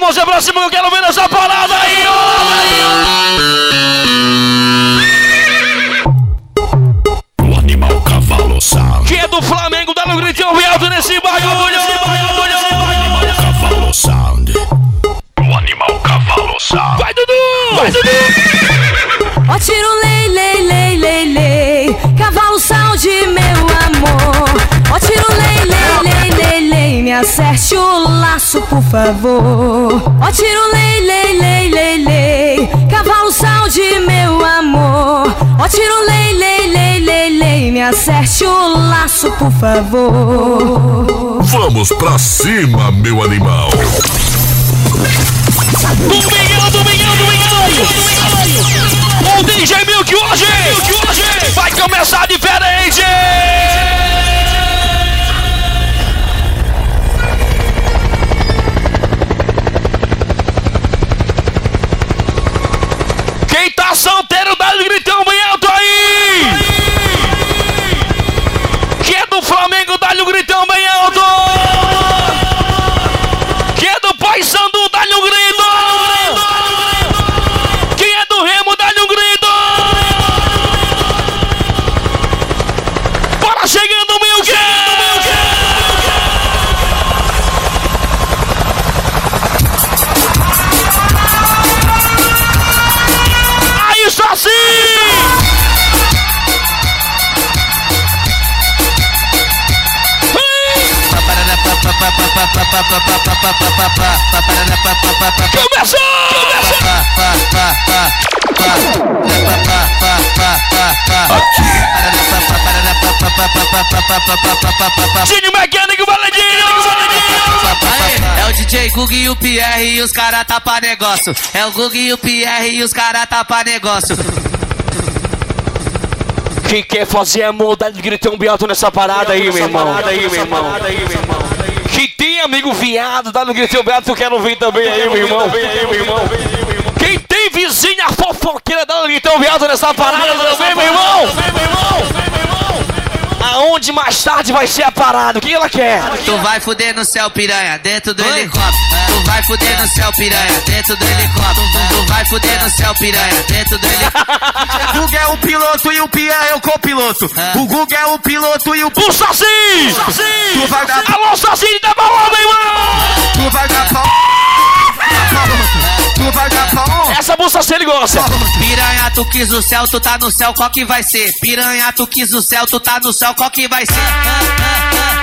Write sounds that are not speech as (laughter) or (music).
mãozinha pra cima, eu quero ver essa parada aí, ó! O animal cavalo sound. Que é do Flamengo, dá no gritinho alto nesse bagulho. Animal cavalo sound. O animal cavalo sound. Vai, Dudu! Vai, Dudu! Ó, tiro lei, lei, lei. Por favor. Ó, tiro lei, lei, lei, lei, lei. Cavalo sound, meu amor. Ó, tiro lei, lei, lei, lei, lei. Me acerte o laço, por favor. Vamos pra cima, meu animal. Domingão, domingão, domingão! O DJ Milk hoje, hoje vai começar diferente! Começou! Aqui. Cine Mecânico Valedinho! É o DJ Gug e o Pierre e os cara tapa negócio. É o Gug e o Pierre e os cara tapa negócio. Quem quer fazer amor, dá de gritão alto nessa parada aí, meu irmão. Aí, meu irmão. Quem tem amigo viado, dá no gritão alto, eu quero vir também aí, meu irmão. Quem tem vizinha fofoqueira, dá no gritão alto nessa parada também, meu irmão. Aonde mais tarde vai ser a parada? O que ela quer? Tu vai fuder no céu, piranha, dentro do helicóptero. Tu vai fuder no céu, piranha, dentro do helicóptero. Fuder no céu, piranha, dentro do helicóptero. O (laughs) Gug é o piloto e o Pia é o copiloto. O Gug é o piloto e o O Saci! Tu vai dar Alô, Saci, dá balão, meu irmão! Tu vai dar pau. Tu vai dar pau. Essa bolsa se ele gosta. Piranha, tu quis o céu, tu tá no céu, qual que vai ser? Piranha, tu quis o céu, tu tá no céu, qual que vai ser?